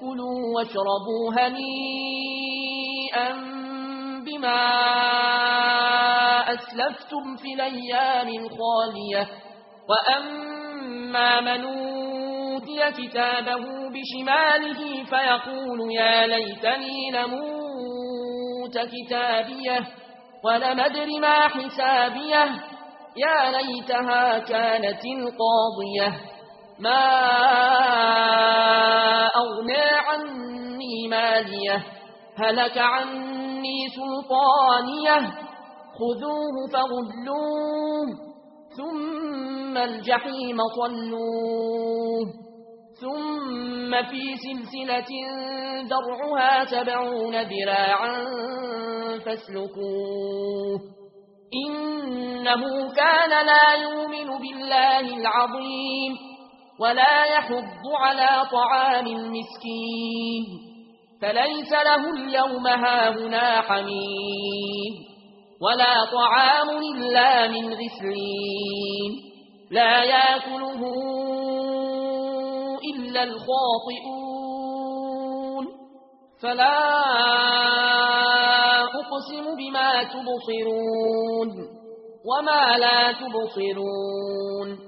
كلوا واشربوا هنيئا بما أسلفتم في الأيام الخالية وأما من أوتي كتابه بشماله فيقول يا ليتني لموت كتابيه ولم أدر ما حسابيه يا ليتها كانت القاضية ما أغنى عني ماليه هلك عني سلطانيه خذوه فغلوه ثم الجحيم صلوه ثم في سلسلة درعها سبعون ذراعا فاسلكوه إنه كان لا يؤمن بالله العظيم ولا يحض على طعام المسكين فليس له اليوم هاهنا حميم ولا طعام إلا من غسلين لا يأكله إلا الخاطئون فلا أقسم بما تبصرون وما لا تبصرون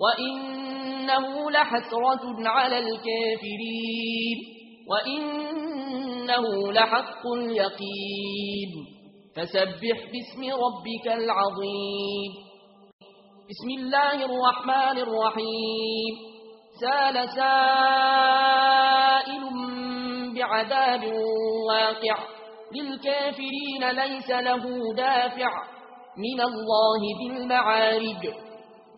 وإنه لحسرة على الكافرين وإنه لحق اليقين فسبح باسم ربك العظيم بسم الله الرحمن الرحيم سال سائل بعذاب واقع للكافرين ليس له دافع من الله بالمعارج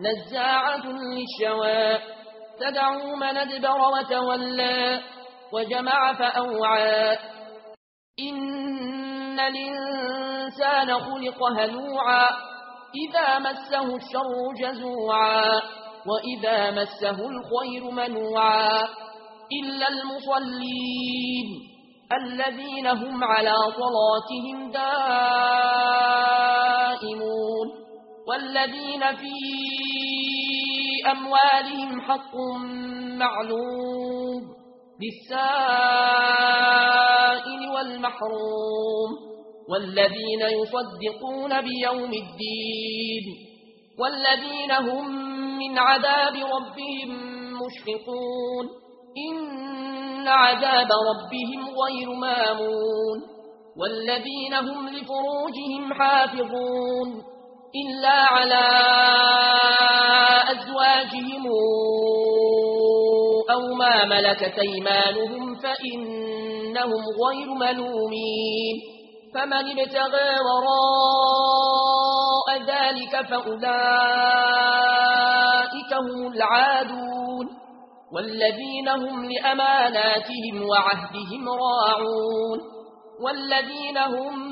نزاعة للشوى. تدعو من ادبر وتولى وجمع فأوعى. إن الإنسان خلق هلوعا. إذا مسه الشر جزوعا. وإذا مسه الخير منوعا. إلا المصلين الذين هم على صلاتهم دائمون والذين في أموالهم حق معلوم للسائل والمحروم والذين يصدقون بيوم الدين والذين هم من عذاب ربهم مشفقون إن عذاب ربهم غير مامون والذين هم لفروجهم حافظون إلا على أزواجهم أو ما ملكت ايمانهم فإنهم غير ملومين فمن ابتغى وراء ذلك فأولئك هم العادون والذين هم لأماناتهم وعهدهم راعون والذين هم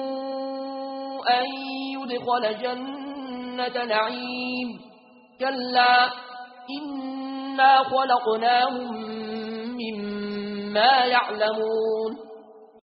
أن يدخل جنة نعيم. كلا إنا خلقناهم مما يعلمون.